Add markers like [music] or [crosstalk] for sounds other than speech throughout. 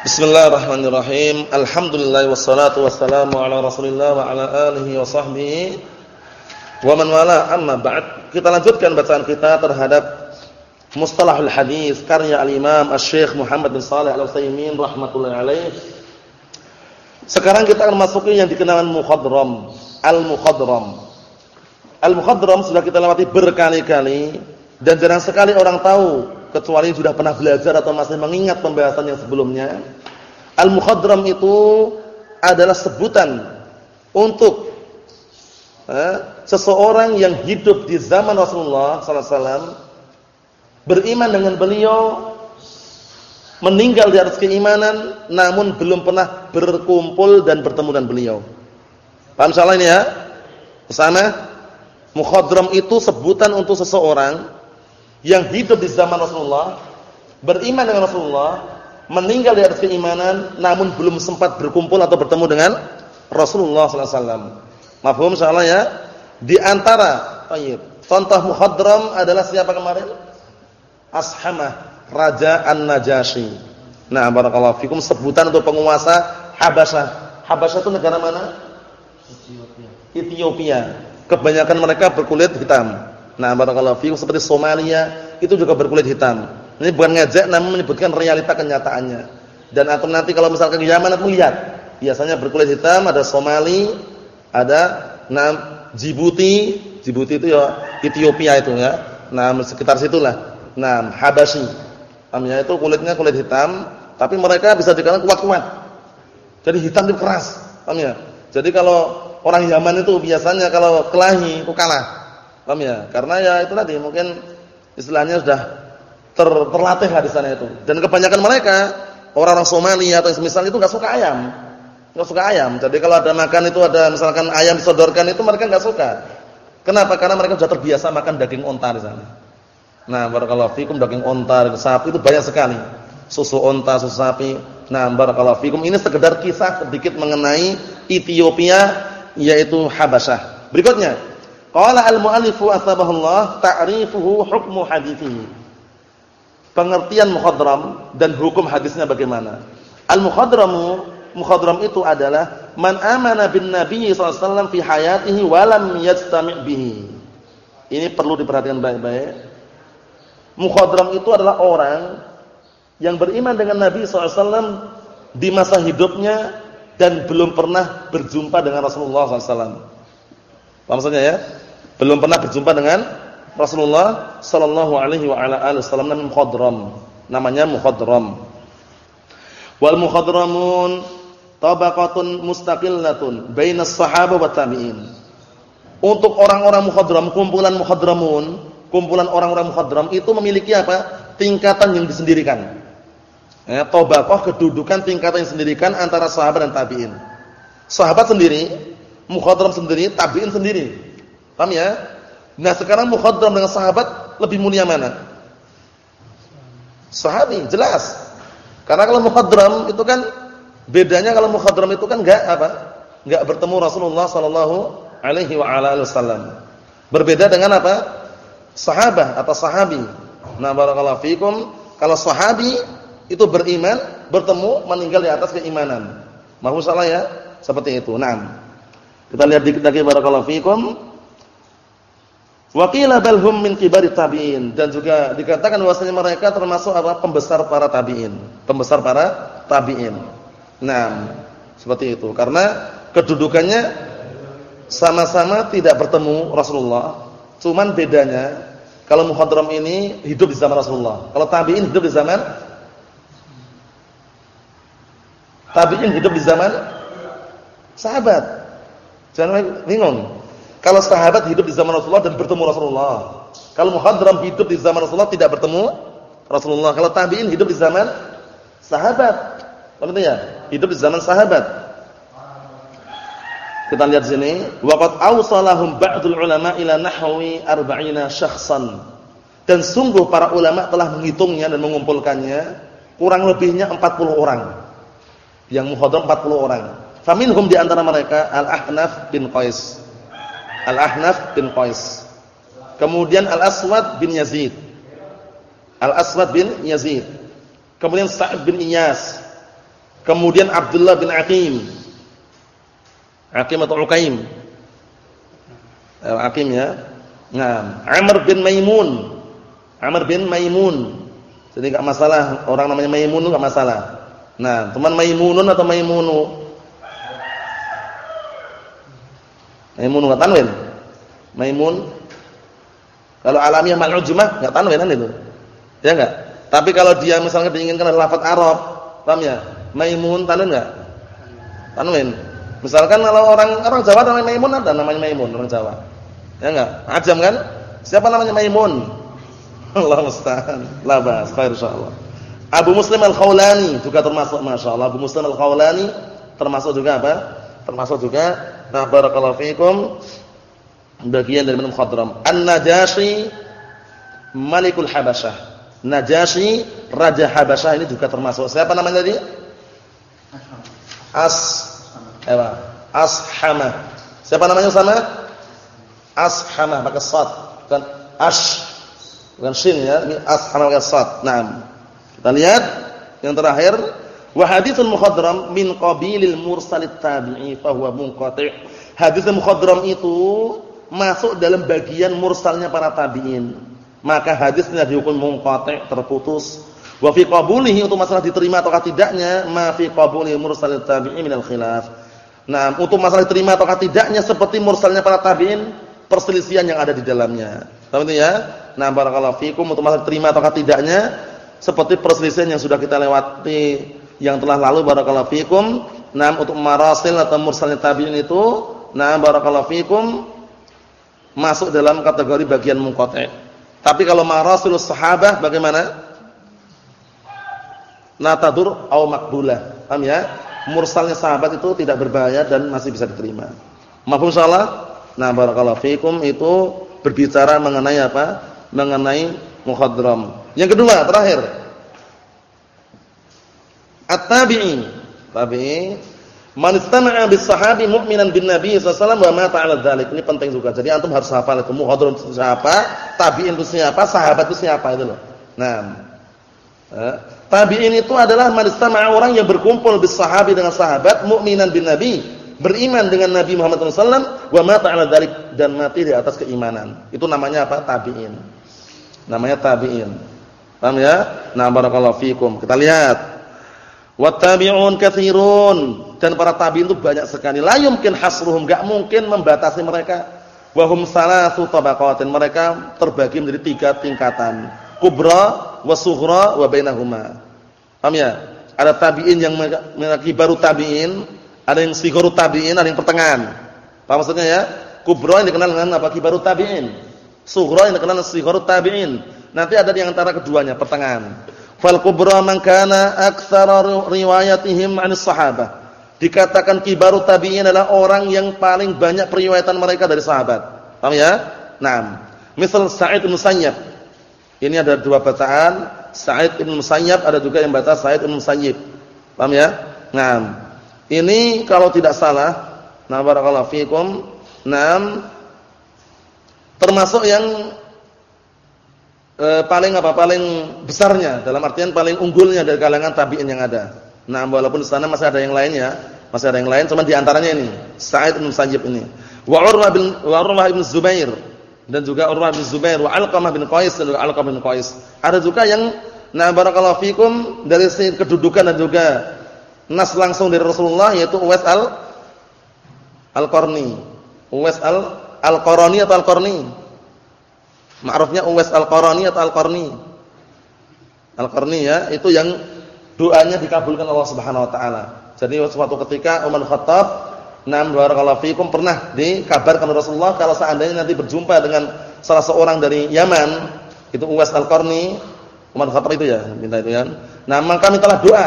Bismillahirrahmanirrahim. Alhamdulillah wassalatu wassalamu ala Rasulillah wa ala alihi wa sahbihi wa man wala amma ba'd. Kita lanjutkan bacaan kita terhadap Mustalahul Hadis karya al-Imam Asy-Syaikh Muhammad bin Shalih Al-Utsaimin rahimatullah alaih. Sekarang kita akan masuki yang dikenal mukhadram, al-mukhadram. Al-mukhadram sudah kita lewati berkali-kali dan jarang sekali orang tahu kecuali sudah pernah belajar atau masih mengingat pembahasan yang sebelumnya. Al-mukhadram itu adalah sebutan untuk eh, seseorang yang hidup di zaman Rasulullah wasallam beriman dengan beliau meninggal di atas keimanan namun belum pernah berkumpul dan bertemu dengan beliau. Paham salah ini ya? Bersama mukhadram itu sebutan untuk seseorang yang hidup di zaman Rasulullah, beriman dengan Rasulullah, meninggal di atas keimanan namun belum sempat berkumpul atau bertemu dengan Rasulullah sallallahu alaihi wasallam. Mafhum insyaallah ya? Di antara. Contoh muhadram adalah siapa kemarin? Ashamah, Raja An-Najasyi. Nah, barakallahu fikum sebutan untuk penguasa Habasyah. Habasyah itu negara mana? Ethiopia. Ethiopia. Kebanyakan mereka berkulit hitam. Nah, barakallahu fiikum seperti Somalia itu juga berkulit hitam. Ini bukan ngejek namun menyebutkan realita kenyataannya. Dan atau nanti kalau misalkan ke Yaman aku lihat, biasanya berkulit hitam ada Somali, ada nah Djibouti, Djibouti itu ya Ethiopia itu ya. Nah, sekitar situlah. Nah, Habasyi. Namanya itu kulitnya kulit hitam, tapi mereka bisa dikatakan kuat-kuat. Jadi hitam itu keras. Paham? Jadi kalau orang Yaman itu biasanya kalau kelahi itu kalah. Paham ya? Karena ya itu tadi mungkin istilahnya sudah ter, terlatih lah di sana itu. Dan kebanyakan mereka orang-orang Somalia atau semisal itu enggak suka ayam. Enggak suka ayam. Jadi kalau ada makan itu ada misalkan ayam disodorkan itu mereka enggak suka. Kenapa? Karena mereka sudah terbiasa makan daging onta di sana. Nah, barakallahu fikum daging onta, sapi itu banyak sekali. Susu onta, susu sapi. Nah, barakallahu fikum ini sekedar kisah sedikit mengenai Ethiopia yaitu Habasyah. Berikutnya, Qala al-mu'allifu athabahullah ta'rifuhu hukmu hadithi. Pengertian mukhadram dan hukum hadisnya bagaimana? Al-mukhadramu, mukhadram itu adalah man amana bin nabi sallallahu alaihi wasallam fi hayatihi wa lam yastami' bihi. Ini perlu diperhatikan baik-baik. Mukhadram itu adalah orang yang beriman dengan Nabi SAW di masa hidupnya dan belum pernah berjumpa dengan Rasulullah SAW. Maksudnya ya? Belum pernah berjumpa dengan Rasulullah sallallahu alaihi wa ala alihi wasallam namanya mukhadram. Namanya mukhadram. Wal mukhadramun tabaqatun mustaqillatun bainas sahabah wa tabi'in. Untuk orang-orang mukhadram, kumpulan mukhadramun, kumpulan orang-orang mukhadram itu memiliki apa? Tingkatan yang disendirikan. Ya, tabaqah kedudukan tingkatan yang disendirikan antara sahabat dan tabi'in. Sahabat sendiri mukhadram sendiri, tabi'in sendiri. Paham ya? Nah, sekarang mukhadram dengan sahabat lebih mulia mana? Sahabi, jelas. Karena kalau mukhadram itu kan bedanya kalau mukhadram itu kan enggak apa? Enggak bertemu Rasulullah sallallahu alaihi wa ala wasallam. Berbeda dengan apa? Sahabat atau sahabi. Nah, barakallahu fikum, kalau sahabi itu beriman, bertemu, meninggal di atas keimanan. Mahu salah ya? Seperti itu. Naam. Kita lihat dikit lagi barakallahu fikum. Wa qila bal hum min kibari tabi'in dan juga dikatakan bahwasanya mereka termasuk apa? pembesar para tabi'in, pembesar para tabi'in. Nah, seperti itu. Karena kedudukannya sama-sama tidak bertemu Rasulullah. Cuman bedanya kalau muhadram ini hidup di zaman Rasulullah. Kalau tabi'in hidup di zaman tabi'in hidup di zaman sahabat. Jangan bingung. Kalau sahabat hidup di zaman Rasulullah dan bertemu Rasulullah. Kalau muhadram hidup di zaman Rasulullah tidak bertemu Rasulullah. Kalau tabi'in hidup di zaman sahabat. Maksudnya ya? Hidup di zaman sahabat. Kita lihat sini, waqad awsalahum ba'dul ulama ila nahwi arba'ina syakhsan. Dan sungguh para ulama telah menghitungnya dan mengumpulkannya kurang lebihnya 40 orang. Yang muhadram 40 orang. Faminhum di antara mereka Al-Ahnaf bin Qais. Al-Ahnaf bin Qais. Kemudian Al-Aswad bin Yazid. Al-Aswad bin Yazid. Kemudian Sa'id bin Iyas. Kemudian Abdullah bin Aqim. Aqim atau Uqaim? Eh, Aqim ya. Nah, Amr bin Maimun. Amr bin Maimun. Jadi enggak masalah orang namanya Maimun enggak masalah. Nah, teman Maimunun atau Maimunu? Maimun enggak tanwin? Maimun. Kalau alamiah mal'ujmah enggak tanwin kan itu. Ya enggak? Tapi kalau dia misalnya diinginkan lafaz Arab, paham ya? Maimun tanwin enggak? Tanwin. Misalkan kalau orang orang Jawa namanya Maimun ada namanya Maimun orang Jawa. Ya enggak? Ajam kan? Siapa namanya Maimun? [laughs] Allah musta'an. La bas, khair insyaallah. Abu Muslim Al-Khawlani juga termasuk masyaallah Abu Muslim Al-Khawlani termasuk juga apa? Termasuk juga nah barakallahu fikum bagian dari minum khadram. An-Najashi Malikul Habasyah. Najashi Raja Habasyah ini juga termasuk. Siapa namanya tadi? As Ewa. Ashama. Siapa namanya sana? Ashama pakai sad. Bukan ash. Bukan shin ya. Ini ashama pakai sad. Naam. Kita lihat yang terakhir, wa haditsul mukhadram min qabilil mursalit tabi'i fa huwa munqati'. Hadits mukhadram itu masuk dalam bagian mursalnya para tabi'in. Maka hadisnya dihukum munqati' terputus. Wa fi qabulihi untuk masalah diterima atau tidaknya, ma fi qabulihi mursalit tabi'in minal khilaf. Nah, untuk masalah diterima atau tidaknya seperti mursalnya para tabi'in, perselisihan yang ada di dalamnya. Paham itu ya? Nah, barakallahu fikum untuk masalah diterima atau tidaknya seperti perselisihan yang sudah kita lewati yang telah lalu barakallahu fikum. Nah, untuk marasil atau mursalnya tabi'in itu, nah barakallahu fikum masuk dalam kategori bagian munqati'. Tapi kalau marasilus sahabah bagaimana? Natadur au makbulah. Paham ya? mursalnya sahabat itu tidak berbahaya dan masih bisa diterima. Mahfum salah? Nah, barakallahu fikum itu berbicara mengenai apa? Mengenai muhadram. Yang kedua, terakhir. At-tabi'i. Tabi'i man istama'a bis sahabi mu'minan bin nabi sallallahu wa mata 'ala dzalik. Ini penting juga. Jadi antum harus hafal itu muhadram siapa, tabi'in itu siapa, sahabat itu siapa itu loh. Nah, Tabi'in itu adalah manistama'a orang yang berkumpul bis sahabi dengan sahabat, mukminan bin Nabi, beriman dengan Nabi Muhammad SAW, wa mata 'ala dzalik dan mati di atas keimanan. Itu namanya apa? Tabi'in. Namanya tabi'in. Paham ya? Nah, barakallahu fikum. Kita lihat. Wattabi'un katsirun dan para tabi'in itu banyak sekali. La yumkin hasruhum, enggak mungkin membatasi mereka. Wa hum salasu tabaqatin. Mereka terbagi menjadi tiga tingkatan. Kubra wa sughra wa bainahuma. Paham ya? Ada tabi'in yang memiliki baru tabi'in, ada yang sigharu tabi'in, ada yang pertengahan. Paham maksudnya ya? Kubra yang dikenal dengan apa? Kibaru tabi'in. Sughra yang dikenal dengan sigharu tabi'in. Nanti ada di antara keduanya, pertengahan. Fal kubra man kana aktsara riwayatihim 'anis sahabah. Dikatakan kibaru tabi'in adalah orang yang paling banyak periwayatan mereka dari sahabat. Paham ya? Naam. Misal Sa'id bin Musayyab ini ada dua bacaan, Sa'id bin Musayyab, ada juga yang baca Sa'id bin Musayyib. Paham ya? Nah, ini kalau tidak salah, nah barakallahu fikum, nah termasuk yang eh, paling apa? Paling besarnya dalam artian paling unggulnya dari kalangan tabi'in yang ada. Nah, walaupun di sana masih ada yang lainnya, masih ada yang lain, cuma di antaranya ini, Sa'id bin Musayyib ini. Wa Urwah bin wa Urwah bin Zubair dan juga Urwah bin Zubair wa Alqamah bin Qais dan Alqamah bin Qais. Ada juga yang na barakallahu fikum dari sisi kedudukan dan juga nas langsung dari Rasulullah yaitu Uwais al Al-Qarni. Uwais al Al-Qarni atau Al-Qarni? Ma'rufnya Uwais Al-Qarni atau Al-Qarni? Al-Qarni ya, itu yang doanya dikabulkan Allah Subhanahu wa taala. Jadi suatu ketika Umar Khattab Nam barakallahu fikum pernah dikabarkan Rasulullah kalau seandainya nanti berjumpa dengan salah seorang dari Yaman, itu Uwais Al-Qarni, Umar Khattab itu ya, minta itu ya. Nah, maka mintalah doa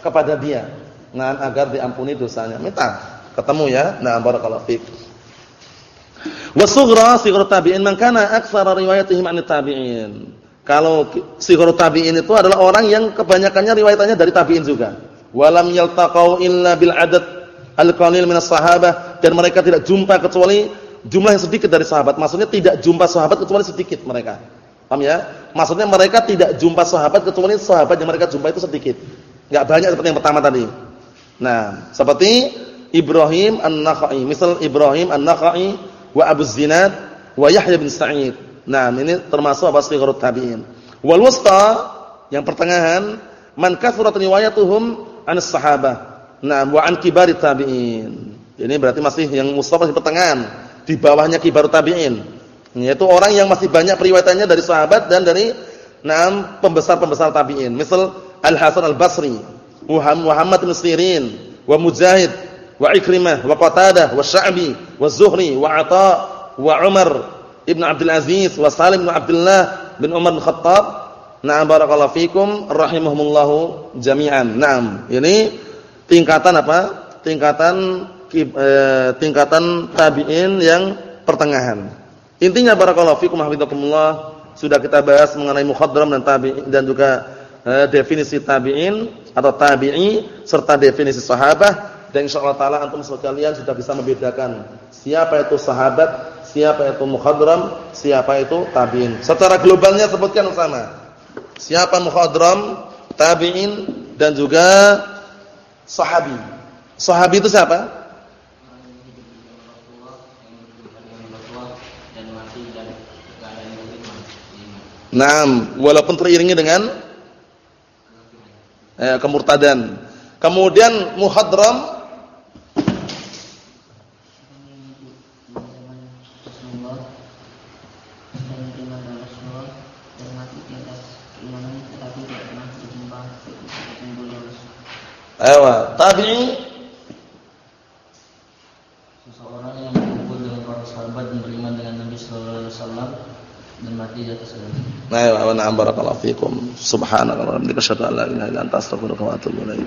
kepada dia. Nah, agar diampuni dosanya. Minta ketemu ya. Nah, barakallahu fik. Wa sughra sighar tabi'in man kana aktsara riwayatihim an tabi'in. Kalau sighar tabi'in itu adalah orang yang kebanyakannya riwayatannya dari tabi'in juga. Walam yaltaqau illa bil adad al-qalil minas sahabah dan mereka tidak jumpa kecuali jumlah yang sedikit dari sahabat. Maksudnya tidak jumpa sahabat kecuali sedikit mereka. Paham ya? Maksudnya mereka tidak jumpa sahabat kecuali sahabat yang mereka jumpa itu sedikit. Enggak banyak seperti yang pertama tadi. Nah, seperti Ibrahim An-Nakhai, misal Ibrahim An-Nakhai wa Abu Zinad wa Yahya bin Sa'id. Nah, ini termasuk apa sigharut tabi'in. Wal wusta yang pertengahan man kathurat riwayatuhum an sahabah. Nah, wa an kibarit tabi'in. Ini berarti masih yang mustafa di pertengahan, di bawahnya kibar tabi'in. Yaitu orang yang masih banyak periwayatannya dari sahabat dan dari enam pembesar-pembesar tabi'in. Misal Al-Hasan Al-Basri, Muhammad bin Sirin, wa Mujahid, wa Ikrimah, wa Qatadah, wa Sya'bi, wa Zuhri, wa Atha, wa Umar ibn Abdul Aziz, wa Salim bin Abdullah bin Umar bin Khattab. Na'am barakallahu fikum rahimahumullahu jami'an. Naam. Ini tingkatan apa? Tingkatan eh, tingkatan tabi'in yang pertengahan. Intinya barakallahu fikum hafizakumullah sudah kita bahas mengenai mukhadram dan tabi'in dan juga eh, definisi tabi'in atau tabi'i serta definisi sahabat dan insyaallah taala antum sekalian sudah bisa membedakan siapa itu sahabat, siapa itu mukhadram, siapa itu tabi'in. Secara globalnya sebutkan sama. Siapa mukhadram, tabi'in dan juga sahabi. Sahabi itu siapa? Naam, walaupun teriringi dengan eh, kemurtadan. Kemudian muhadram Ewa, tabi'i seseorang yang berkumpul dengan para sahabat dan beriman dengan Nabi sallallahu alaihi wasallam dan mati di atas agama. Nah, wa na'am barakallahu fikum. Subhanallah wa bihamdika asyhadu an la ilaha illa anta astaghfiruka wa atubu ilaik.